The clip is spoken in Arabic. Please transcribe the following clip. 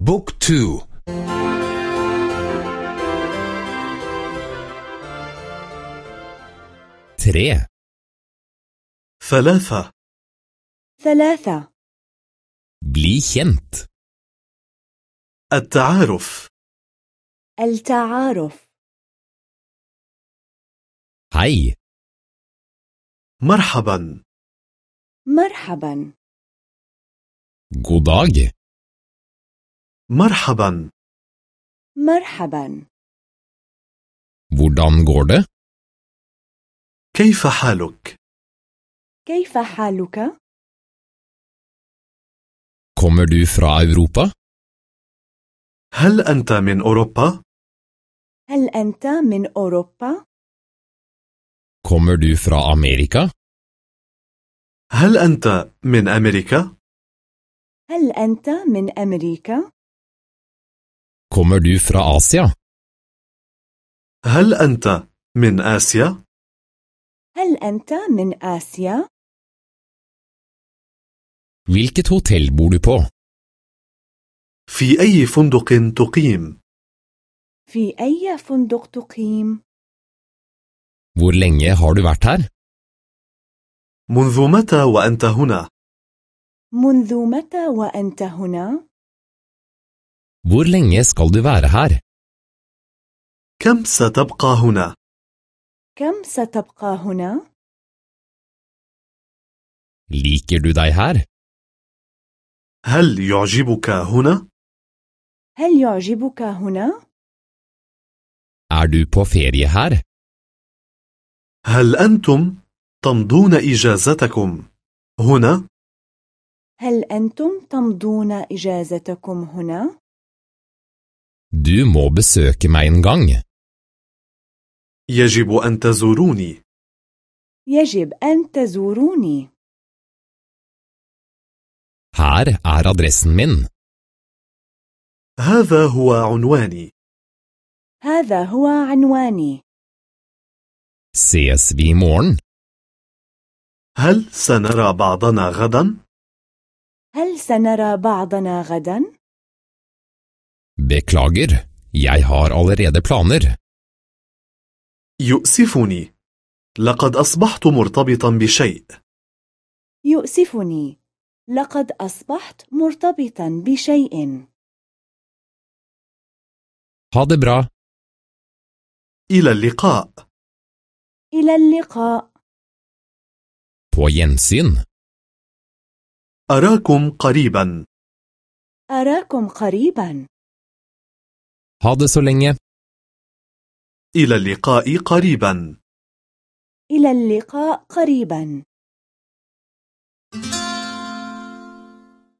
بوك تو. tre, ثلاثة. ثلاثة. bli kjent, التعارف. التعارف. hei, مرحبا. مرحبا. God dag, مرحبا مرحبا hvordan går det? كيف حالك كيف حالك؟ Kommer du fra Europa? هل أنت من أوروبا هل أنت من أوروبا؟ Kommer du fra Amerika? هل أنت من أمريكا هل أنت من أمريكا؟ Kommer du fra Asia? هل أنت من آسيا هل أنت من آسيا؟ Hvilket hotell bor du på? في أي فندق تقيم في أي فندق تقيم؟ Hvor lenge har du vært her? منذ متى وأنت هنا منذ متى وأنت هنا؟ Hvor lenge skal du være her? كم ستبقى هنا كم ستبقى هنا؟ Liker du deg her? هل يعجبك هنا هل يعجبك هنا؟ Er du på ferie her? هل أنتم تمضون إجازتكم هنا هل أنتم تمضون إجازتكم هنا؟ Du må besøke meg en gang. يجب أن تزوروني يجب أن تزوروني. Her er adressen min. هذا هو عنواني هذا هو عنواني. Ses vi i morgen? هل سنرى بعضنا غدا؟ هل سنرى بعضنا غدا؟ Beklager, jeg har allerede planer. يؤسفني لقد أصبحت مرتبطا بشيء يؤسفني. لقد أصبحت مرتبطا بشيء. Ha det bra. إلى اللقاء إلى اللقاء. På gjensyn. أراكم قريبا أراكم قريبا. Ha det så lenge. إلى اللقاء قريبا إلى اللقاء قريبا.